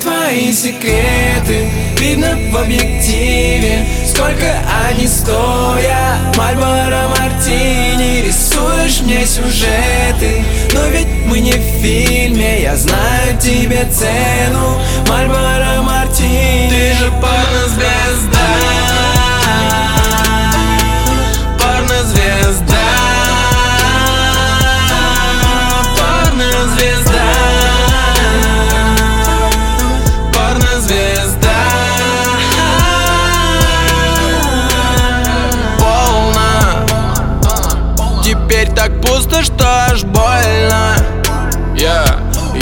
Твои секреты. Видно в объективе Сколько они стоят. Мальборо Мартини Рисуешь мне сюжеты. Но ведь мы не в фильме Я знаю тебе цену. Мальборо Мартини Ты же Порно-звезда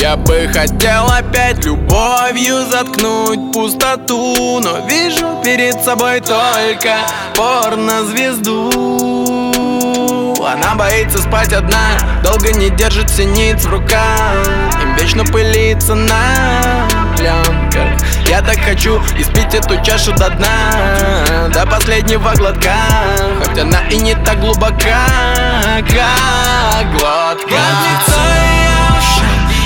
Я бы хотел опять любовью заткнуть пустоту Но вижу перед собой только порно-звезду. Она боится спать одна, долго не держит синиц в руках. Им вечно пылится на пленках. Я так хочу испить эту чашу до дна До последнего глотка. Хоть она и не так глубока, как глотка. И уши,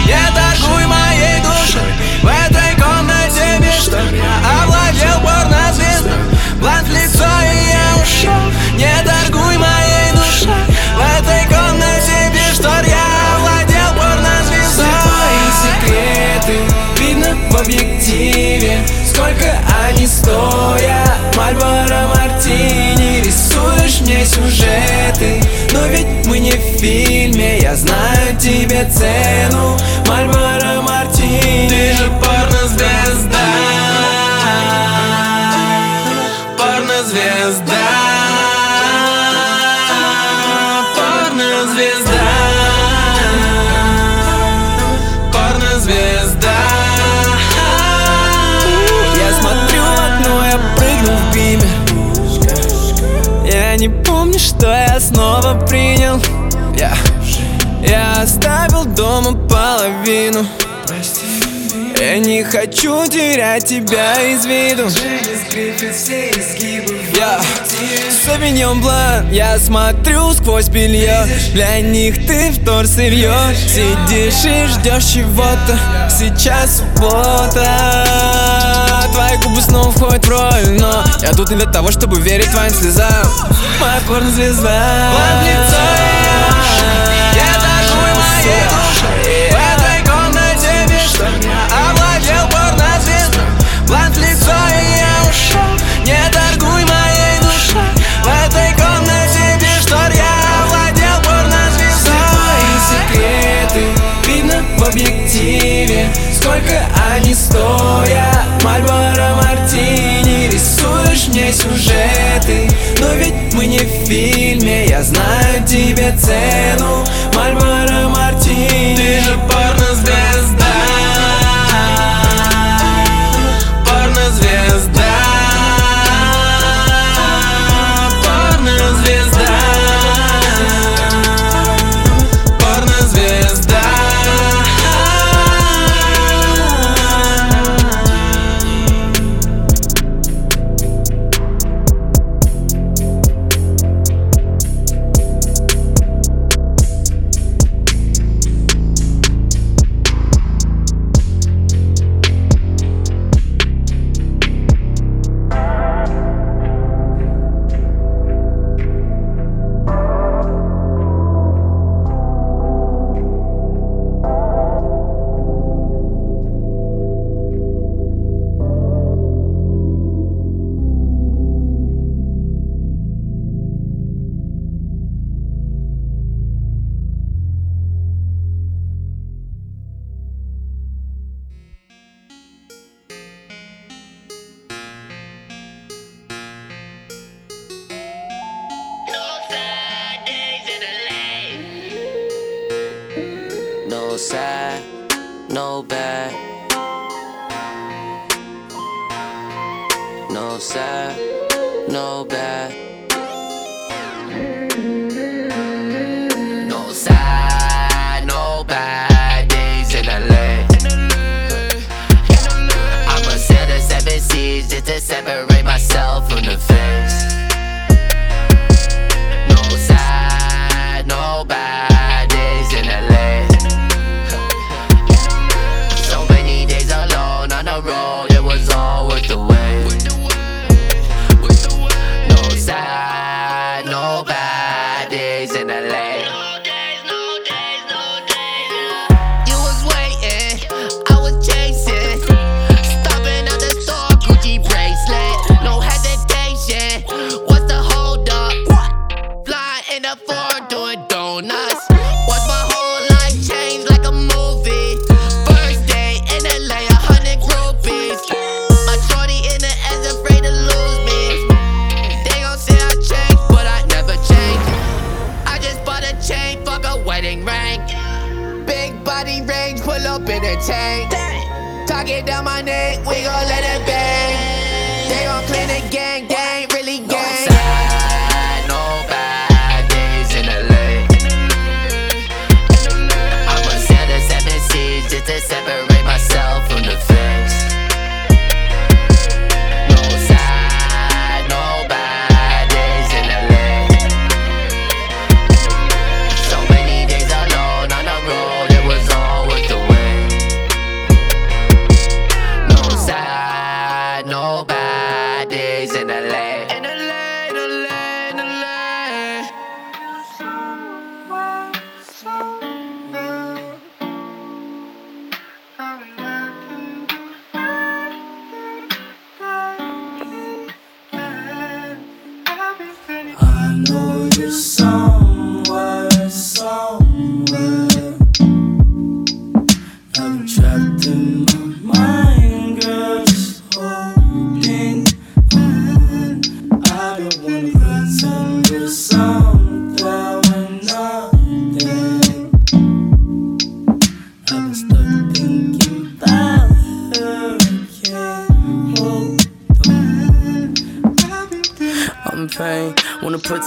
не торгуй моей душой. В этой комнате Я овладел порнозвездой. Блант в лицо и я ушел. Не торгуй моей душой. В этой комнате без Я овладел порнозвездой. Все твои секреты видно в объективе. Сколько они стоят? Мальборо Мартини. Рисуешь мне сюжеты. Но ведь мы не в фильме Я знаю тебе цену Мальборо Мартини Ты же порно-звезда Порно-звезда Порно-звезда Порно-звезда Я смотрю в окно, я прыгну в бимер Я не помню, что я снова принял. Я, я оставил дома половину. Я не хочу терять тебя из виду. Я Савиньон Блан Я смотрю сквозь белье. Для них ты втор сырье Сидишь и ждешь чего-то. Сейчас суббота Твои губы снова входят в роль. Но я тут не для того, чтобы верить твоим слезам. Моя порнозвезда. Блан лицо Торгую моей душой В этой комнате без штор Я овладел порнозвездой Блант лицо и я ушел. Не торгуй моей душой. В этой комнате без штор Я овладел порнозвездой Твои секреты видно в объективе. Сколько они стоят? Мальборо Мартини Рисуешь мне сюжеты. Но ведь мы не в фильме Я знаю тебе цену. Мальборо Ты же порно-звезда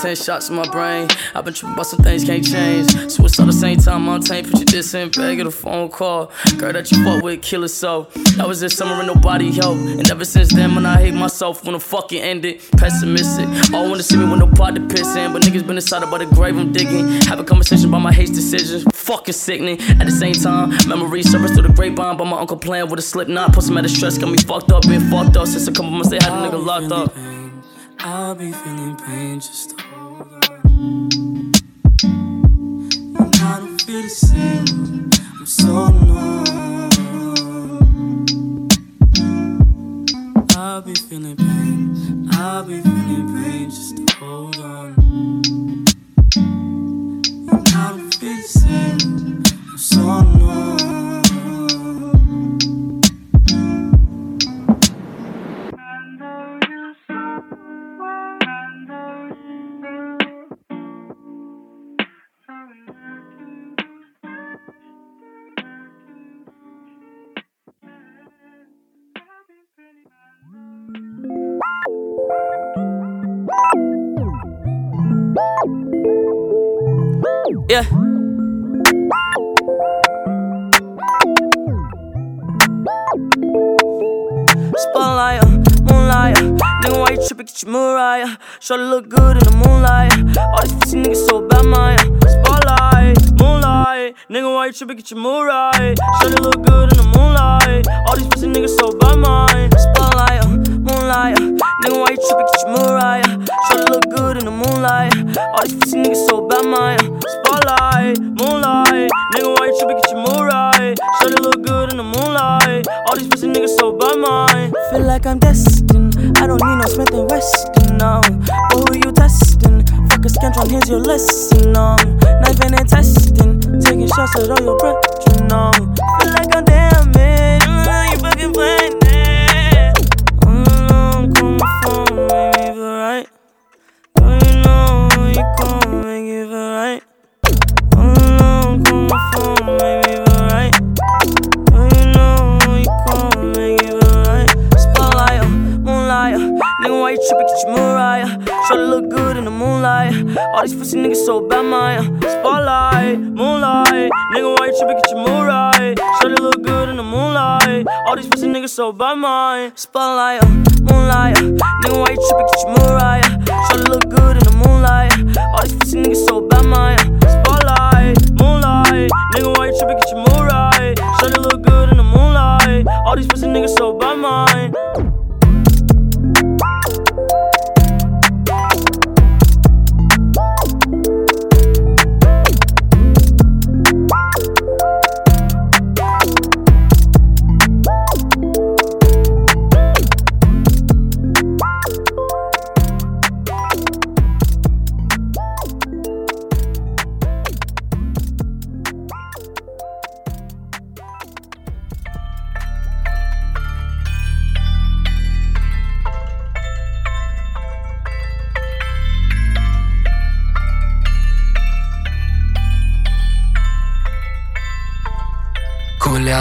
10 shots in my brain. I've been tripping about some things can't change. Suicide at the same time, I'm taint. Put your diss in bag of a phone call. Girl that you fuck with, kill herself. That was this summer and nobody helped. And ever since then, when I hate myself, when the fucking ended. Pessimistic. All wanna see me with no pot to piss in. But niggas been inside about the grave I'm digging. Have a conversation about my hate decisions. Fucking sickening. At the same time, memories surface through the grapevine. But my uncle playing with a slip knot. Put some out of stress, got me fucked up. Been fucked up since a couple months they had a nigga locked up. I'll be feeling pain, just. I don't feel the same. I'm so numb. I'll be feeling pain. I'll be Shorty look good in the moonlight. All these pussy niggas so bad, my spotlight, moonlight, nigga, why you trippin'? Get your Mariah. Shorty look good in the moonlight. All these pussy niggas so bad, my spotlight, uh, moonlight, nigga, why you trippin'? Get your Mariah. Shorty look good in the moonlight. All these pussy niggas so bad, spotlight, moonlight, nigga, why you trippin'? Get your Mariah. Shorty look good in the moonlight. All these pussy niggas so bad, my Feel like I'm destined. I don't need no Smith and Wesson But who you testing? Fuck a scantron, here's your lesson. Um, knife and testing. Taking shots at all your brethren. Um, feel like I'm damaged. These pussy niggas so bad, my uh, spotlight, moonlight, nigga, why you trippin'? Get your Mariah. Sure look good in the moonlight. All these pussy niggas so bad, my spotlight, uh, moonlight, uh, nigga, why you trippin'? Get your Mariah. Sure look good in the moonlight. All these pussy niggas so bad, my spotlight, moonlight, nigga, why you trippin'? Get your Mariah. Sure look good in the moonlight. All these pussy niggas so bad, my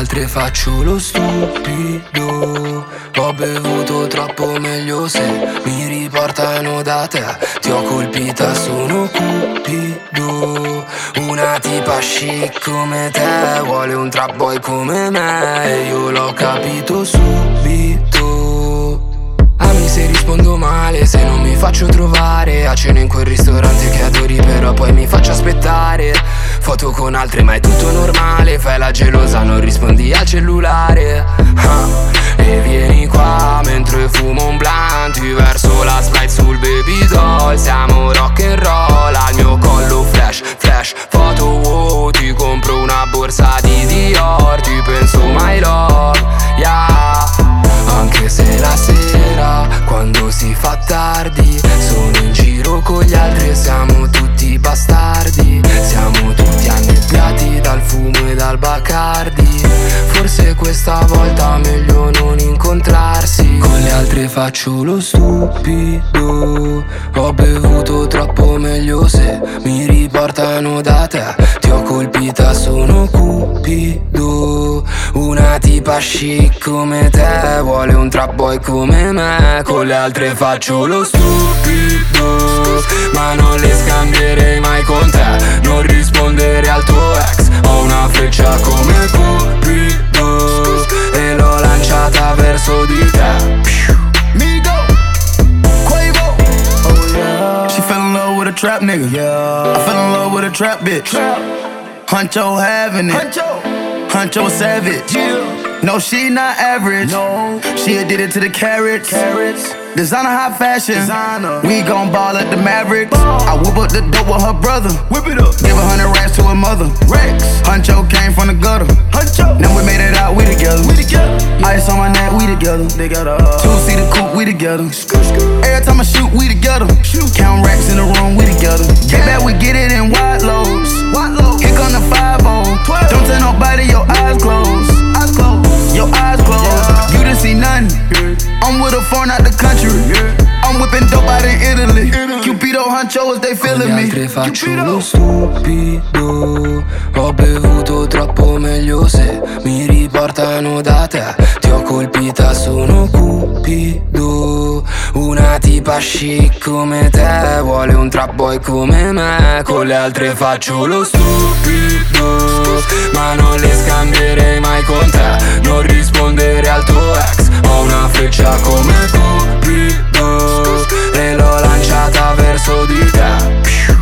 altre faccio lo stupido. Ho bevuto troppo meglio se mi riportano da te. Ti ho colpita, sono cupido. Una tipa chic come te Vuole un trap boy come me. Io l'ho capito subito. Ami se rispondo male, se non mi faccio trovare. A cena in quel ristorante che adori però poi mi faccio aspettare Foto con altre ma è tutto normale. Fai la gelosa, non rispondi al cellulare. Ah, E vieni qua mentre fumo un blunt. Verso la sprite sul baby doll. Siamo rock and roll Al mio collo flash, flash. Foto wow, ti compro una borsa di Dior. Ti penso my love, faccio lo stupido. Ho bevuto troppo meglio se mi riportano da te. Ti ho colpita, sono cupido. Una tipa chic come te Vuole un trap boy come me. Con le altre faccio lo stupido Ma non le scambierei mai con te. Non rispondere al tuo ex Ho una freccia come Cupido. E l'ho lanciata verso di te trap nigga. I fell in love with a trap bitch. Huncho having it. Huncho savage. No, she not average. No, she did it to the carrots. Carrots. Designer high fashion. Designer. We gon' ball at the Maverick. I whip up the dope with her brother. Whip it up. Give a hundred racks to her mother. Rex. Huncho came from the gutter. Huncho. Now we made it out, we together. We together. Ice on my neck, we together. They got a uh, two seater coupe, we together. Every time I shoot, we together. Shoot. Count racks in the room, we together. Get back, we get it in wide loads. Wide loads. The 5 Don't tell nobody your eyes closed. Eyes closed. Your eyes closed. You didn't see nothing. I'm with a foreign out the country. I'm whipping dope out in Italy. Cupido Huncho, they Con feeling me. altre faccio lo stupido Ho bevuto troppo meglio se mi riportano da te Ti ho colpita, sono cupido Una tipa chic come te Vuole un trap boy come me. Con le altre faccio lo stupido Ma non le scambierei mai con te. Non rispondere al tuo ex Ho una freccia come Cupido. E l'ho lanciata verso di te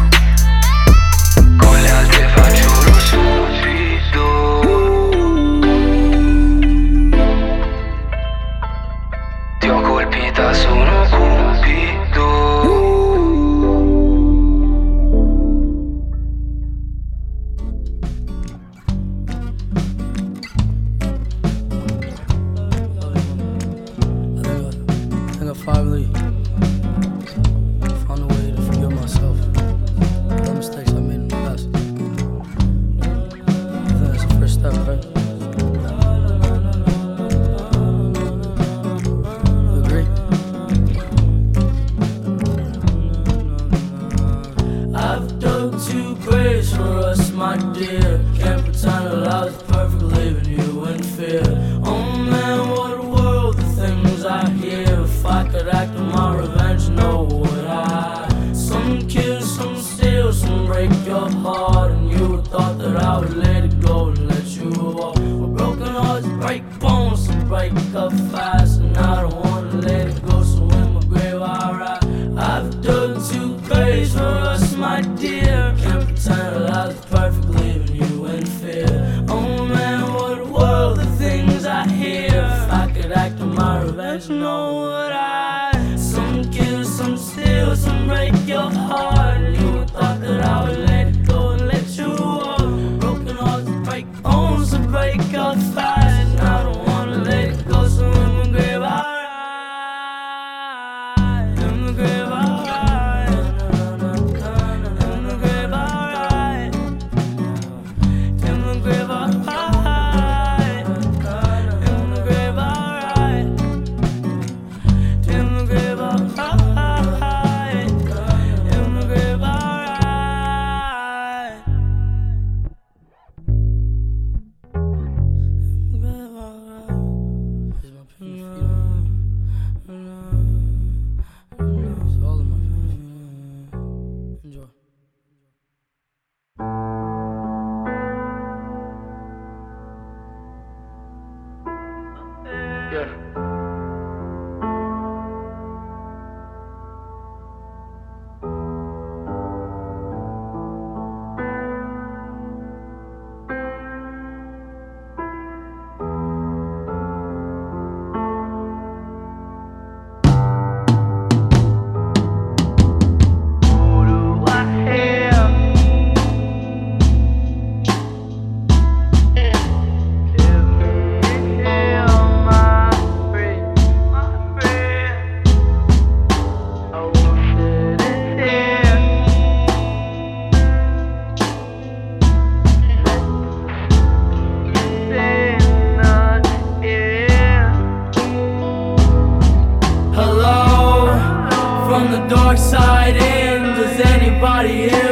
everybody else.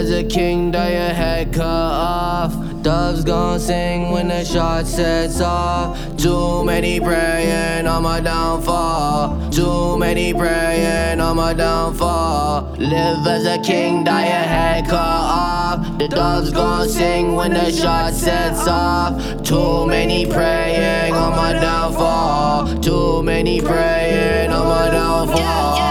as a king, die your head cut off. Doves gon' sing when the shot sets off. Too many praying on my downfall. Too many praying on my downfall. Live as a king, die your head cut off. The doves gon' sing when the shot sets off. Too many praying on my downfall. Too many praying on my downfall.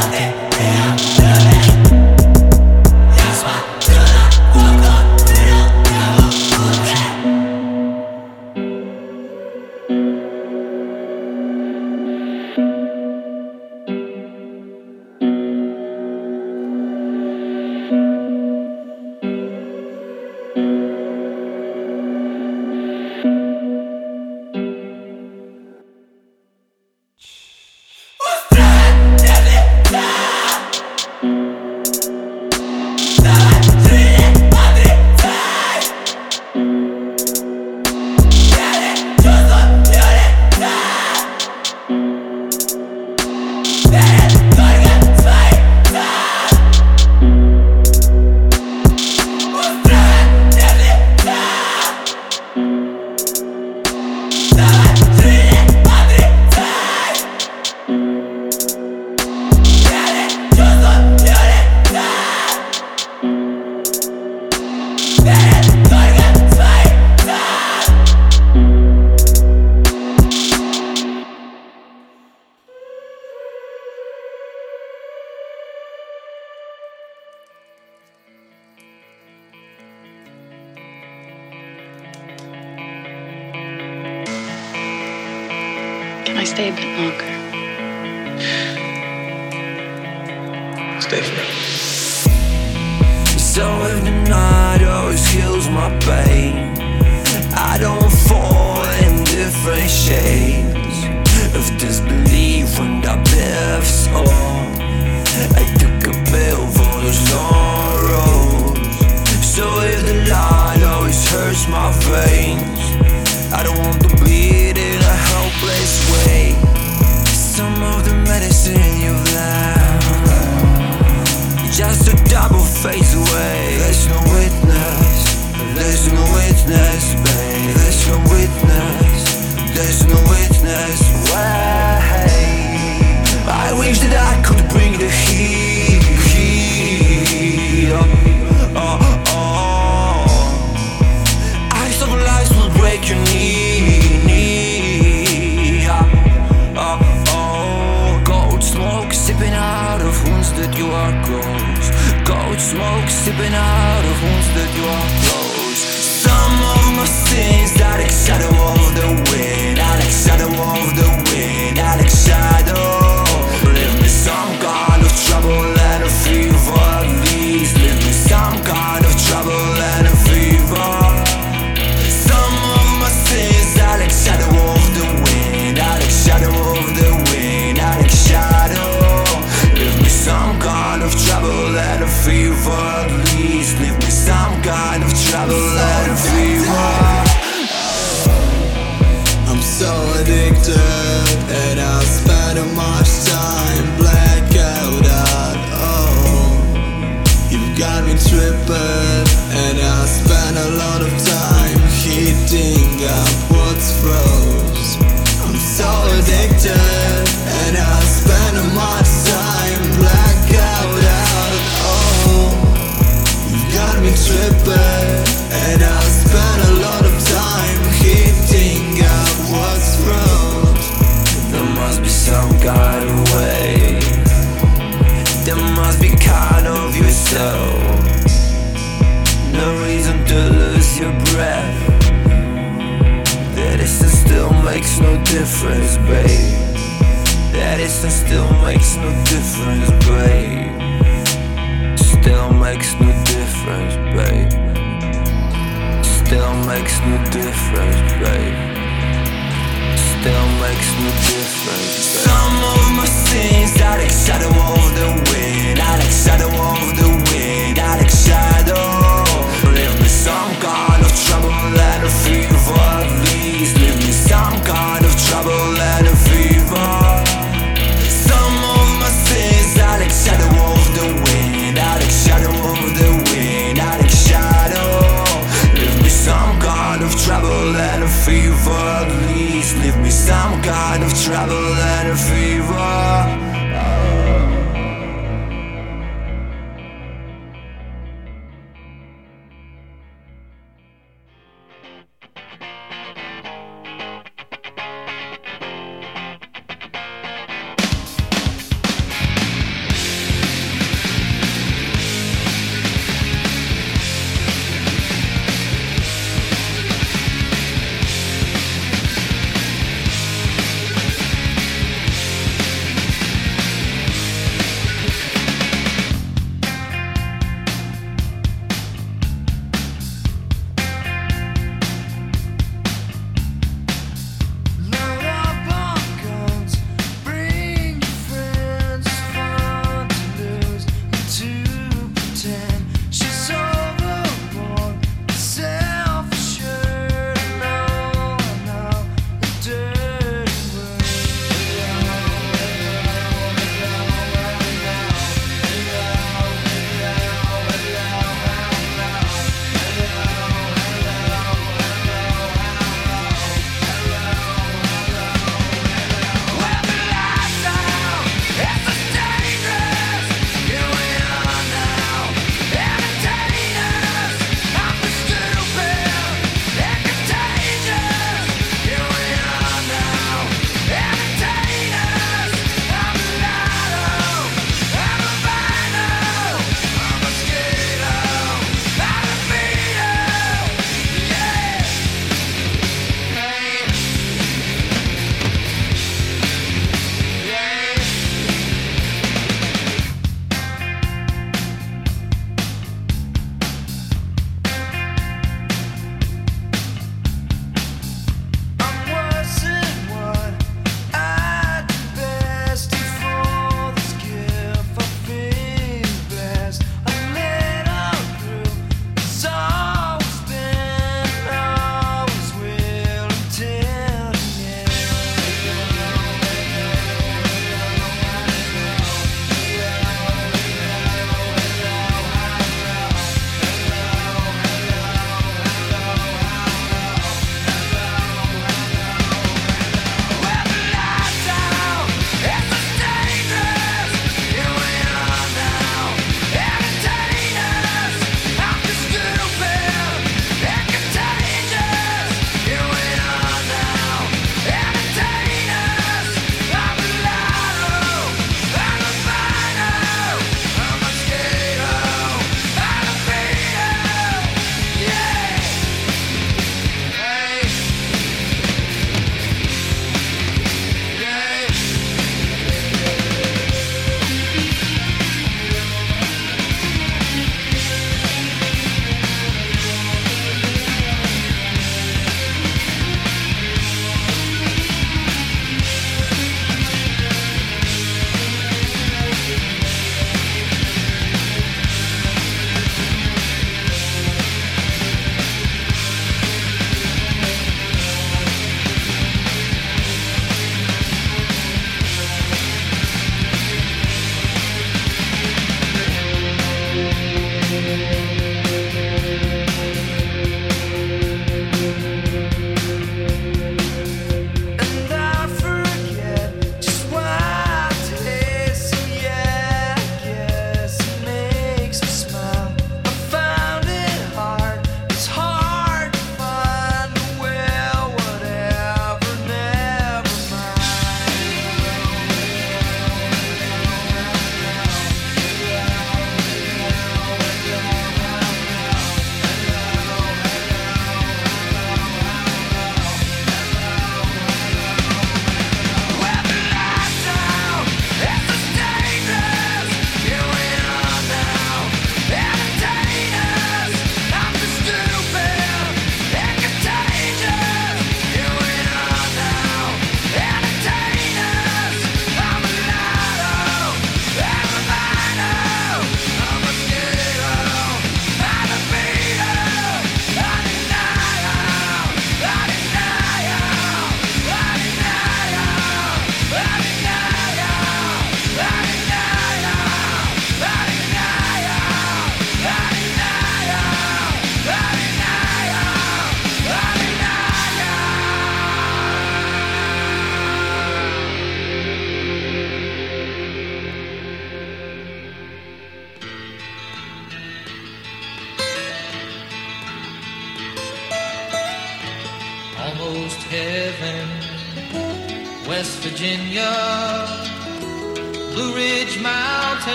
down and down. I stay a bit longer. Stay forever. So if the night always heals my pain, I don't fall in different shades of disbelief when I lifts all. I took a pill for those sorrows. So if the light always hurts my veins, I don't want to be. trouble fades away. There's no witness. There's no witness, babe. There's no witness. There's no witness, way I wish that I could bring the heat. no difference, babe. That distance still makes no difference, babe. Still makes no difference, babe. Still makes no difference, babe. Still makes no difference, babe. Some of my sins are like shadow of the wind. Are like shadow of the wind. Are like shadow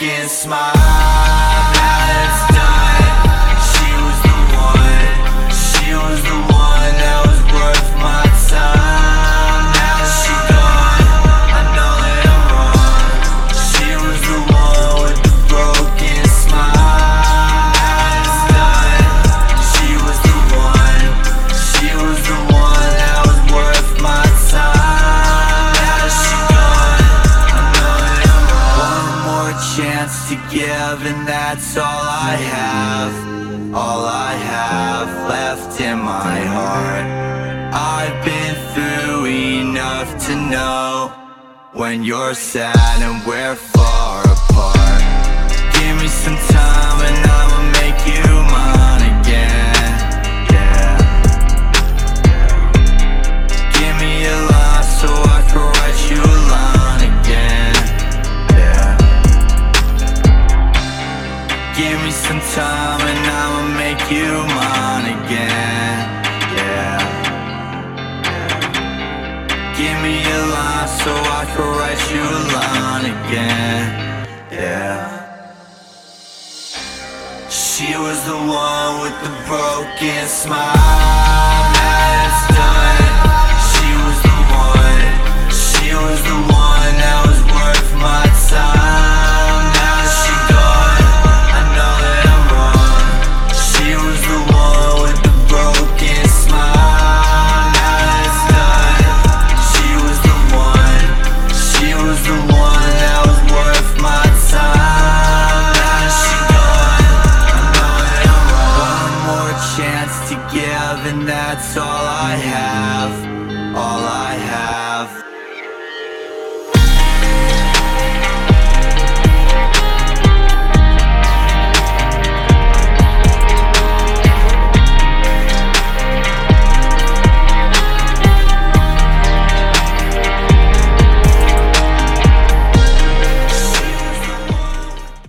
broken smile. you're sad and we're far apart. Give me some time and I'ma make you mine again. Yeah. Give me a line so I can write you a line again. Yeah. Give me some time and I'ma make you the one with the broken smile.